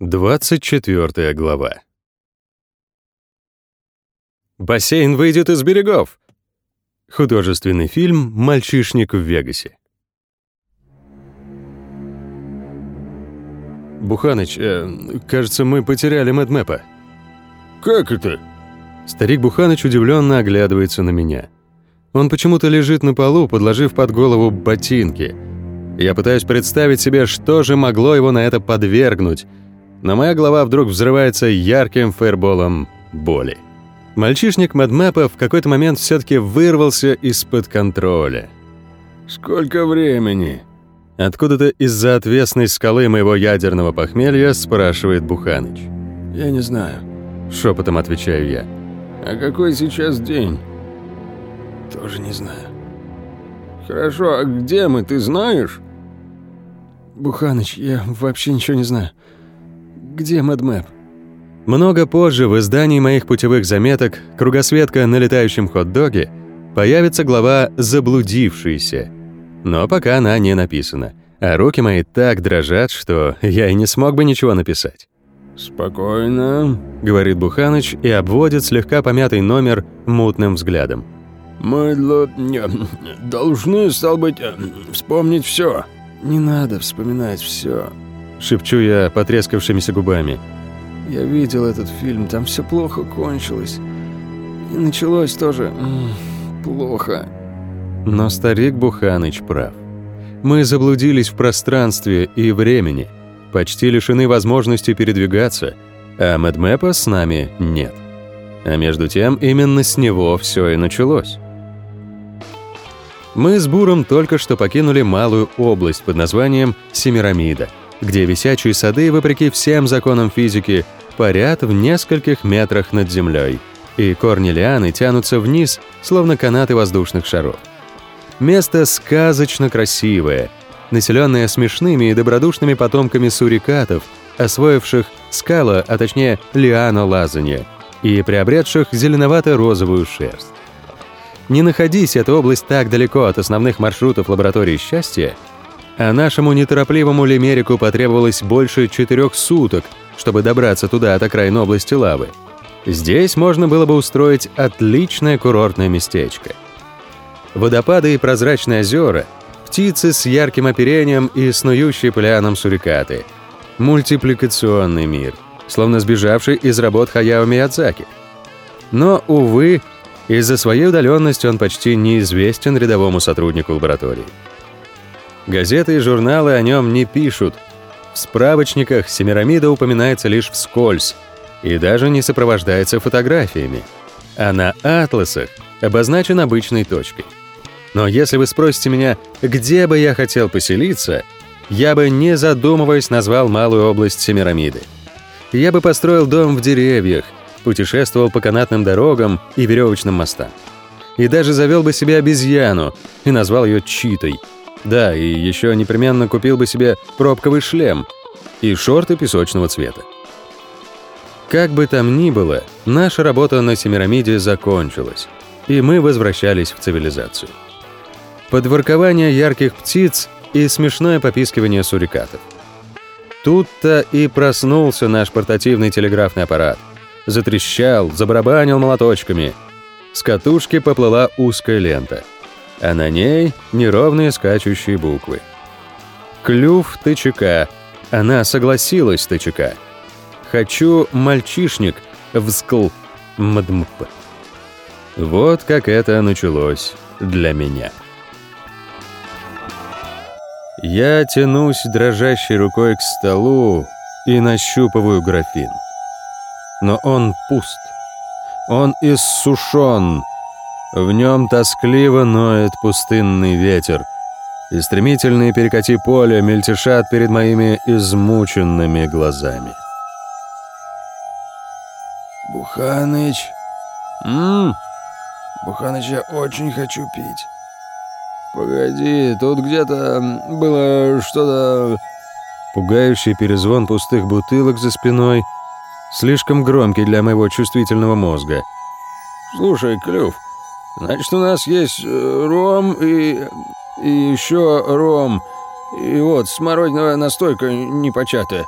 24 глава. Бассейн выйдет из берегов. Художественный фильм «Мальчишник в Вегасе». Буханыч, э, кажется, мы потеряли Мэдмэпа. Как это? Старик Буханыч удивленно оглядывается на меня. Он почему-то лежит на полу, подложив под голову ботинки. Я пытаюсь представить себе, что же могло его на это подвергнуть — но моя голова вдруг взрывается ярким фейерболом боли. Мальчишник Мадмэпа в какой-то момент все-таки вырвался из-под контроля. «Сколько времени?» Откуда-то из-за отвесной скалы моего ядерного похмелья спрашивает Буханыч. «Я не знаю», — шепотом отвечаю я. «А какой сейчас день?» «Тоже не знаю». «Хорошо, а где мы, ты знаешь?» «Буханыч, я вообще ничего не знаю. Где Мэдмэп? Много позже в издании моих путевых заметок «Кругосветка на летающем хот-доге» появится глава «Заблудившийся». Но пока она не написана, а руки мои так дрожат, что я и не смог бы ничего написать. «Спокойно», — говорит Буханыч и обводит слегка помятый номер мутным взглядом. «Мы должны, стал быть, вспомнить все. «Не надо вспоминать все. Шепчу я потрескавшимися губами. Я видел этот фильм, там все плохо кончилось. И началось тоже плохо. Но старик Буханыч прав. Мы заблудились в пространстве и времени, почти лишены возможности передвигаться, а Мэдмэпа с нами нет. А между тем, именно с него все и началось. Мы с Буром только что покинули малую область под названием Семирамида — где висячие сады, вопреки всем законам физики, парят в нескольких метрах над землей, и корни лианы тянутся вниз, словно канаты воздушных шаров. Место сказочно красивое, населенное смешными и добродушными потомками сурикатов, освоивших скала, а точнее лиано-лазанье, и приобретших зеленовато-розовую шерсть. Не находись эта область так далеко от основных маршрутов лаборатории счастья, а нашему неторопливому лимерику потребовалось больше четырех суток, чтобы добраться туда от окраин области лавы. Здесь можно было бы устроить отличное курортное местечко. Водопады и прозрачные озера, птицы с ярким оперением и снующие пляном сурикаты. Мультипликационный мир, словно сбежавший из работ Хаяо Миядзаки. Но, увы, из-за своей удаленности он почти неизвестен рядовому сотруднику лаборатории. Газеты и журналы о нем не пишут. В справочниках Семирамида упоминается лишь вскользь и даже не сопровождается фотографиями. А на атласах обозначен обычной точкой. Но если вы спросите меня, где бы я хотел поселиться, я бы, не задумываясь, назвал малую область Семирамиды. Я бы построил дом в деревьях, путешествовал по канатным дорогам и веревочным мостам. И даже завел бы себе обезьяну и назвал ее Читой — да, и еще непременно купил бы себе пробковый шлем и шорты песочного цвета. Как бы там ни было, наша работа на Семирамиде закончилась, и мы возвращались в цивилизацию. Подворкование ярких птиц и смешное попискивание сурикатов. Тут-то и проснулся наш портативный телеграфный аппарат. Затрещал, забарабанил молоточками. С катушки поплыла узкая лента — а на ней неровные скачущие буквы. Клюв ТЧК. Она согласилась ТЧК. Хочу мальчишник взкл мдмп. Вот как это началось для меня. Я тянусь дрожащей рукой к столу и нащупываю графин. Но он пуст. Он иссушен, в нем тоскливо ноет пустынный ветер, и стремительные перекати поля мельтешат перед моими измученными глазами. «Буханыч!» «М-м-м!» «Буханыч, я очень хочу пить!» «Погоди, тут где-то было что-то...» Пугающий перезвон пустых бутылок за спиной, слишком громкий для моего чувствительного мозга. «Слушай, Клюв, Значит, у нас есть э, ром и... и еще ром. И вот, смородиновая настойка непочатая.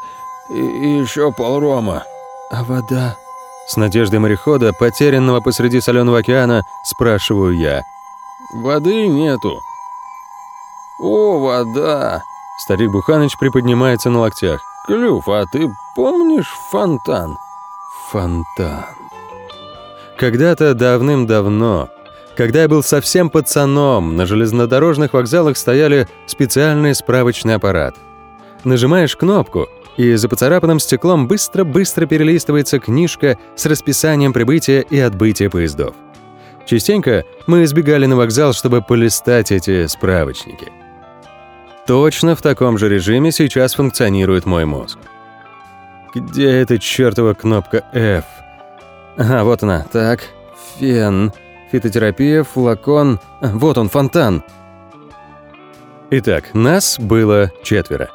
и, и еще полрома». «А вода?» С надеждой морехода, потерянного посреди соленого океана, спрашиваю я. «Воды нету». «О, вода!» Старик Буханыч приподнимается на локтях. «Клюв, а ты помнишь фонтан?» Фонтан. Когда-то давным-давно, когда я был совсем пацаном, на железнодорожных вокзалах стояли специальный справочный аппарат. Нажимаешь кнопку, и за поцарапанным стеклом быстро-быстро перелистывается книжка с расписанием прибытия и отбытия поездов. Частенько мы избегали на вокзал, чтобы полистать эти справочники. Точно в таком же режиме сейчас функционирует мой мозг. Где эта чертова кнопка F? Ага, вот она. Так, фен, фитотерапия, флакон. Вот он, фонтан. Итак, нас было четверо.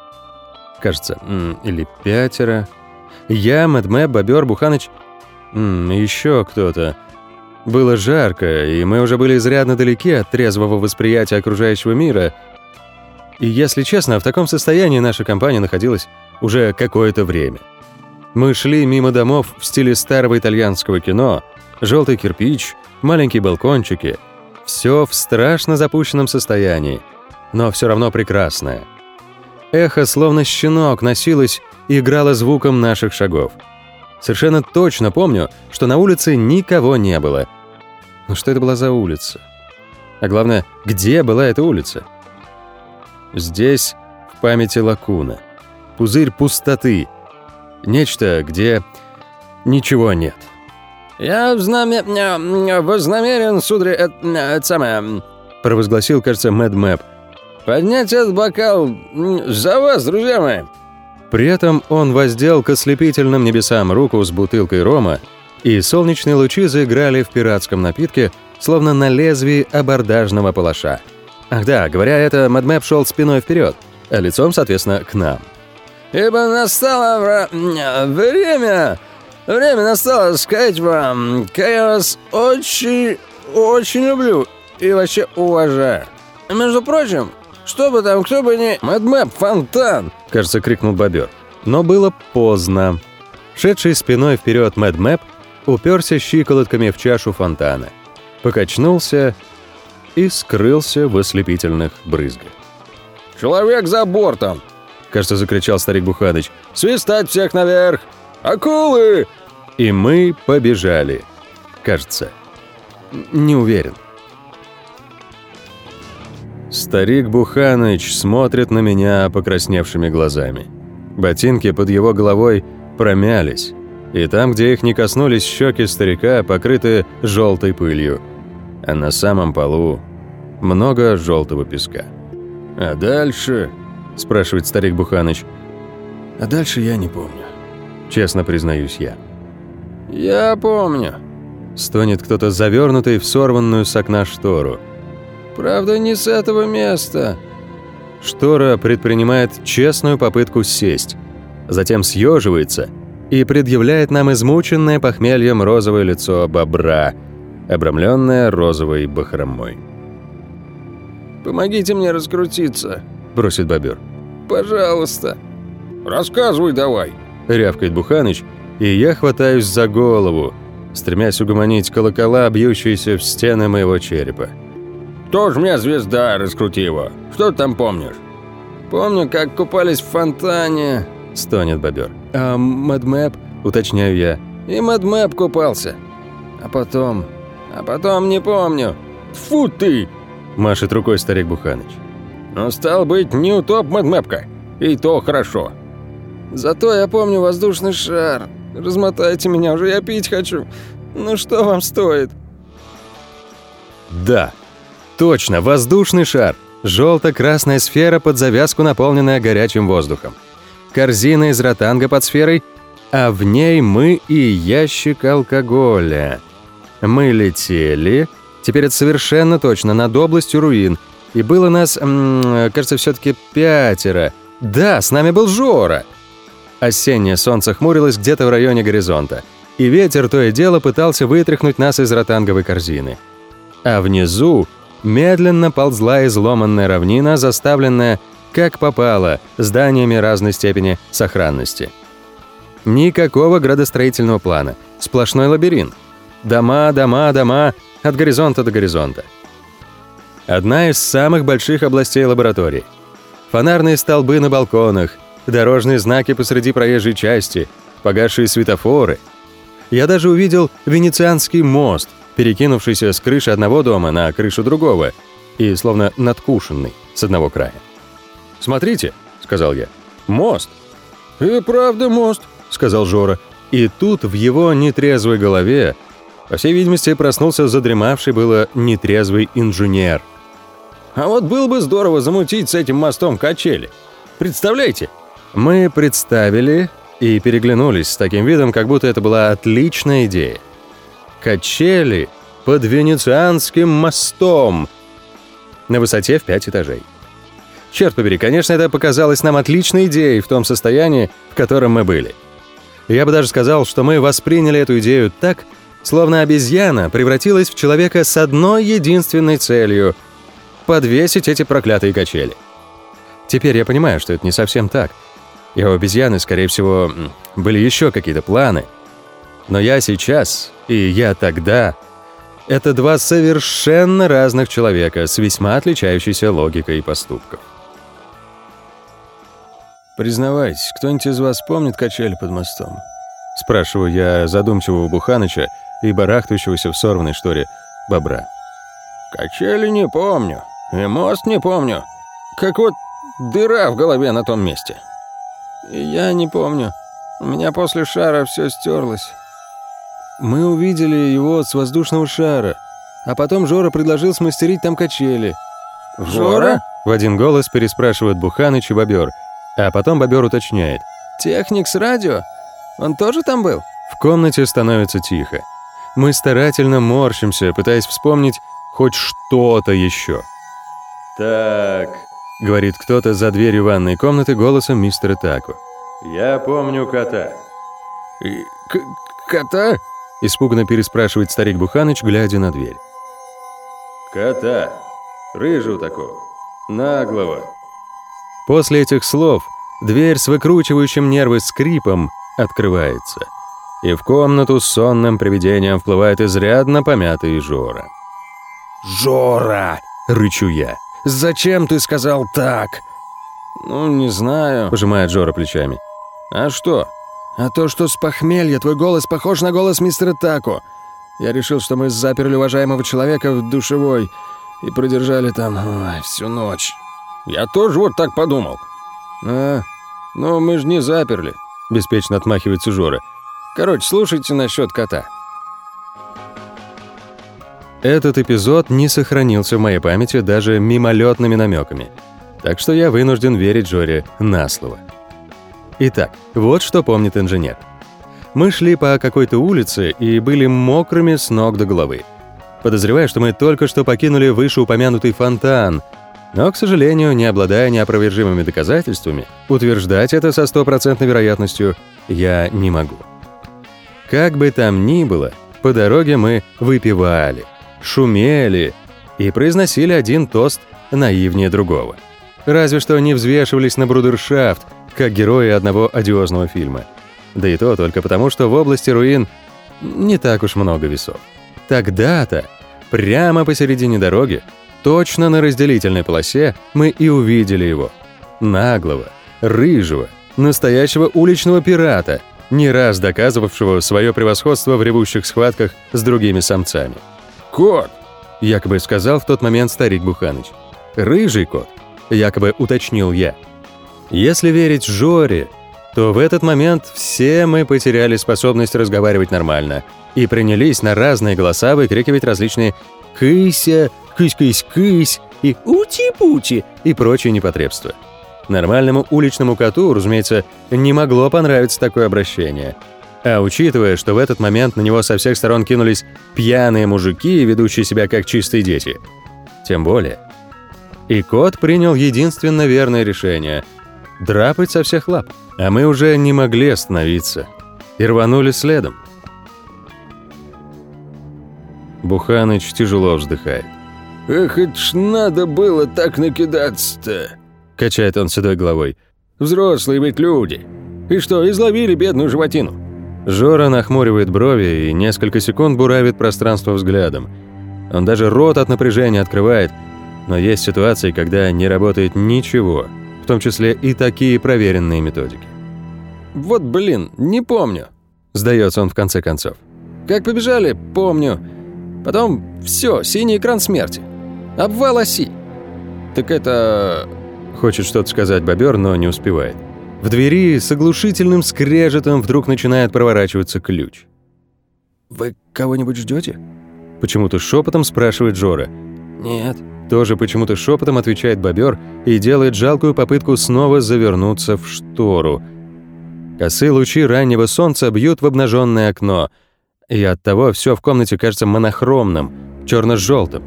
Кажется, или пятеро. Я, Мэдмэ, Бобер, Буханыч. Еще кто-то. Было жарко, и мы уже были изрядно далеки от трезвого восприятия окружающего мира — и если честно, в таком состоянии наша компания находилась уже какое-то время. Мы шли мимо домов в стиле старого итальянского кино, желтый кирпич, маленькие балкончики. Все в страшно запущенном состоянии, но все равно прекрасное. Эхо, словно щенок, носилось и играло звуком наших шагов. Совершенно точно помню, что на улице никого не было. Но что это была за улица? А главное, где была эта улица? Здесь в памяти лакуна. Пузырь пустоты. Нечто, где ничего нет. «Я знаме... вознамерен, сударь, это, это самое...» провозгласил, кажется, Мэд Мэп. «Поднять этот бокал за вас, друзья мои!» При этом он воздел к ослепительным небесам руку с бутылкой рома, и солнечные лучи заиграли в пиратском напитке, словно на лезвии абордажного палаша. Ах да, говоря это, Мэдмэп шел спиной вперед, а лицом, соответственно, к нам. «Ибо настало время, время настало сказать вам, как я вас очень, очень люблю и вообще уважаю. Между прочим, что бы там, кто бы ни... Мэдмэп, фонтан!» Кажется, крикнул бобер. Но было поздно. Шедший спиной вперед Мэдмэп уперся щиколотками в чашу фонтана. Покачнулся и скрылся в ослепительных брызгах. «Человек за бортом!» — кажется, закричал старик Буханыч. «Свистать всех наверх! Акулы!» И мы побежали. Кажется. Не уверен. Старик Буханыч смотрит на меня покрасневшими глазами. Ботинки под его головой промялись, и там, где их не коснулись щеки старика, покрыты желтой пылью – а на самом полу много желтого песка. «А дальше?» – спрашивает старик Буханыч. «А дальше я не помню», – честно признаюсь я. «Я помню», – стонет кто-то завернутый в сорванную с окна штору. «Правда, не с этого места». Штора предпринимает честную попытку сесть, затем съеживается и предъявляет нам измученное похмельем розовое лицо бобра – обрамленная розовой бахромой. «Помогите мне раскрутиться», – просит бобер. «Пожалуйста». «Рассказывай давай», – рявкает Буханыч, и я хватаюсь за голову, стремясь угомонить колокола, бьющиеся в стены моего черепа. «Тоже мне звезда, раскрути его. Что ты там помнишь?» «Помню, как купались в фонтане», – стонет бобер. «А Мэдмэп?» – уточняю я. «И Мэдмэп купался. А потом а потом не помню. Фу ты!» Машет рукой старик Буханыч. «Ну, стал быть, не утоп Мэдмэпка. И то хорошо. Зато я помню воздушный шар. Размотайте меня, уже я пить хочу. Ну что вам стоит?» «Да, точно, воздушный шар. Желто-красная сфера под завязку, наполненная горячим воздухом. Корзина из ротанга под сферой, а в ней мы и ящик алкоголя. Мы летели, теперь это совершенно точно, над областью руин. И было нас, кажется, все-таки пятеро. Да, с нами был Жора. Осеннее солнце хмурилось где-то в районе горизонта. И ветер то и дело пытался вытряхнуть нас из ротанговой корзины. А внизу медленно ползла изломанная равнина, заставленная, как попало, зданиями разной степени сохранности. Никакого градостроительного плана. Сплошной лабиринт. Дома, дома, дома, от горизонта до горизонта. Одна из самых больших областей лаборатории. Фонарные столбы на балконах, дорожные знаки посреди проезжей части, погасшие светофоры. Я даже увидел венецианский мост, перекинувшийся с крыши одного дома на крышу другого и словно надкушенный с одного края. «Смотрите», — сказал я, — «мост». «И правда мост», — сказал Жора. И тут в его нетрезвой голове, по всей видимости, проснулся задремавший было нетрезвый инженер. «А вот было бы здорово замутить с этим мостом качели. Представляете?» Мы представили и переглянулись с таким видом, как будто это была отличная идея. Качели под Венецианским мостом на высоте в пять этажей. Черт побери, конечно, это показалось нам отличной идеей в том состоянии, в котором мы были. Я бы даже сказал, что мы восприняли эту идею так, словно обезьяна превратилась в человека с одной единственной целью — подвесить эти проклятые качели. Теперь я понимаю, что это не совсем так. И у обезьяны, скорее всего, были еще какие-то планы. Но я сейчас и я тогда — это два совершенно разных человека с весьма отличающейся логикой поступков. «Признавайтесь, кто-нибудь из вас помнит качели под мостом?» Спрашиваю я задумчивого Буханыча и барахтающегося в сорванной шторе бобра. «Качели не помню, и мост не помню. Как вот дыра в голове на том месте». «Я не помню. У меня после шара все стерлось». «Мы увидели его с воздушного шара, а потом Жора предложил смастерить там качели». «Жора?» — в один голос переспрашивают Буханыч и Бобер — а потом бобер уточняет. «Техник с радио? Он тоже там был?» В комнате становится тихо. Мы старательно морщимся, пытаясь вспомнить хоть что-то еще. «Так», — говорит кто-то за дверью ванной комнаты голосом мистера Таку. «Я помню кота». И «Кота?» — испуганно переспрашивает старик Буханыч, глядя на дверь. «Кота. Рыжего такого. Наглого. После этих слов дверь с выкручивающим нервы скрипом открывается, и в комнату с сонным привидением вплывает изрядно помятый Жора. «Жора!» — рычу я. «Зачем ты сказал так?» «Ну, не знаю», — пожимает Жора плечами. «А что?» «А то, что с похмелья твой голос похож на голос мистера Тако. Я решил, что мы заперли уважаемого человека в душевой и продержали там ой, всю ночь». «Я тоже вот так подумал». «А, но мы же не заперли», — беспечно отмахивается Жора. «Короче, слушайте насчет кота». Этот эпизод не сохранился в моей памяти даже мимолетными намеками, так что я вынужден верить Жоре на слово. Итак, вот что помнит инженер. Мы шли по какой-то улице и были мокрыми с ног до головы. Подозреваю, что мы только что покинули вышеупомянутый фонтан, но, к сожалению, не обладая неопровержимыми доказательствами, утверждать это со стопроцентной вероятностью я не могу. Как бы там ни было, по дороге мы выпивали, шумели и произносили один тост наивнее другого. Разве что не взвешивались на брудершафт, как герои одного одиозного фильма. Да и то только потому, что в области руин не так уж много весов. Тогда-то, прямо посередине дороги, Точно на разделительной полосе мы и увидели его. Наглого, рыжего, настоящего уличного пирата, не раз доказывавшего свое превосходство в ревущих схватках с другими самцами. «Кот!» – якобы сказал в тот момент старик Буханыч. «Рыжий кот», – якобы уточнил я. Если верить Жоре, то в этот момент все мы потеряли способность разговаривать нормально и принялись на разные голоса выкрикивать различные «кыся», «кысь-кысь-кысь» и «ути-пути» и прочие непотребства. Нормальному уличному коту, разумеется, не могло понравиться такое обращение. А учитывая, что в этот момент на него со всех сторон кинулись пьяные мужики, ведущие себя как чистые дети, тем более. И кот принял единственно верное решение – драпать со всех лап. А мы уже не могли остановиться и рванули следом. Буханыч тяжело вздыхает. «Эх, это ж надо было так накидаться-то!» Качает он седой головой. «Взрослые ведь люди. И что, изловили бедную животину?» Жора нахмуривает брови и несколько секунд буравит пространство взглядом. Он даже рот от напряжения открывает, но есть ситуации, когда не работает ничего, в том числе и такие проверенные методики. «Вот блин, не помню», – сдается он в конце концов. «Как побежали, помню. Потом все, синий экран смерти. Обвал оси. Так это...» Хочет что-то сказать бобер, но не успевает. В двери с оглушительным скрежетом вдруг начинает проворачиваться ключ. «Вы кого-нибудь ждете? Почему-то шепотом спрашивает Жора. «Нет». Тоже почему-то шепотом отвечает бобер и делает жалкую попытку снова завернуться в штору. Косые лучи раннего солнца бьют в обнаженное окно, и оттого все в комнате кажется монохромным, черно желтым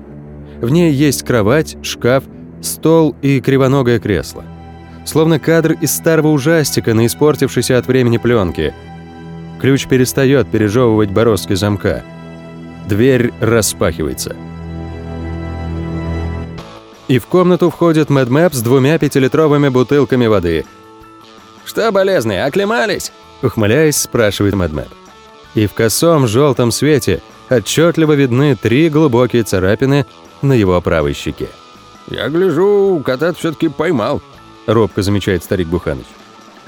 В ней есть кровать, шкаф, стол и кривоногое кресло словно кадр из старого ужастика на испортившейся от времени пленке. Ключ перестает пережевывать бороздки замка. Дверь распахивается. И в комнату входит Мэд Мэп с двумя пятилитровыми бутылками воды. «Что, болезные, оклемались?» Ухмыляясь, спрашивает Мэд Мэп. И в косом желтом свете отчетливо видны три глубокие царапины на его правой щеке. «Я гляжу, кота все-таки поймал», робко замечает старик Буханыч.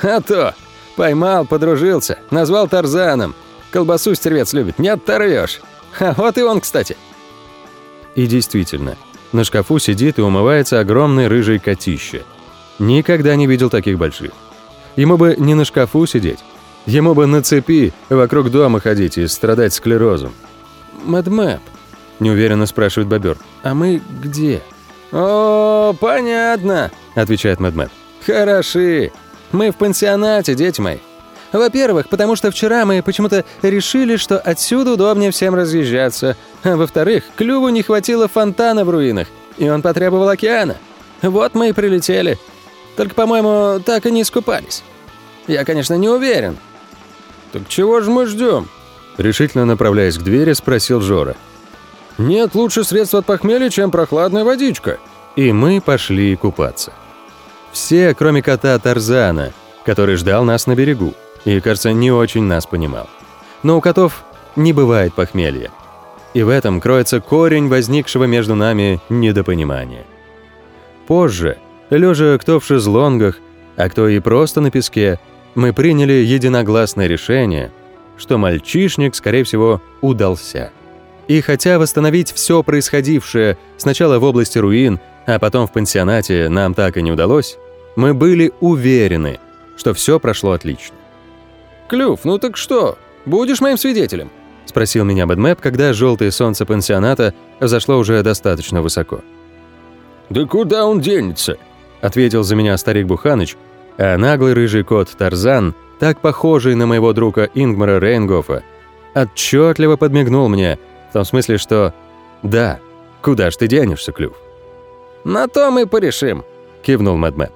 «А то! Поймал, подружился, назвал Тарзаном. Колбасу стервец любит, не оторвешь. А вот и он, кстати». И действительно, на шкафу сидит и умывается огромный рыжий котище. Никогда не видел таких больших. Ему бы не на шкафу сидеть. Ему бы на цепи вокруг дома ходить и страдать склерозом. «Мэдмэп», — неуверенно спрашивает бобер. «А мы где?» «О, понятно», — отвечает Мэдмэп. «Хороши. Мы в пансионате, дети мои. Во-первых, потому что вчера мы почему-то решили, что отсюда удобнее всем разъезжаться. А во-вторых, Клюву не хватило фонтана в руинах, и он потребовал океана. Вот мы и прилетели. Только, по-моему, так и не искупались. Я, конечно, не уверен». «Так чего же мы ждем?» Решительно направляясь к двери, спросил Жора. Нет лучше средства от похмелья, чем прохладная водичка. И мы пошли купаться. Все, кроме кота Тарзана, который ждал нас на берегу и, кажется, не очень нас понимал. Но у котов не бывает похмелья. И в этом кроется корень возникшего между нами недопонимания. Позже, лежа кто в шезлонгах, а кто и просто на песке, мы приняли единогласное решение, что мальчишник, скорее всего, удался. И хотя восстановить все происходившее сначала в области руин, а потом в пансионате нам так и не удалось, мы были уверены, что все прошло отлично. «Клюв, ну так что, будешь моим свидетелем?» — спросил меня Бэдмэп, когда желтое солнце пансионата зашло уже достаточно высоко. «Да куда он денется?» — ответил за меня старик Буханыч, а наглый рыжий кот Тарзан, так похожий на моего друга Ингмара Рейнгофа, отчетливо подмигнул мне — в том смысле, что «Да, куда ж ты денешься, Клюв?» «На то мы порешим», — кивнул Мэдмэп.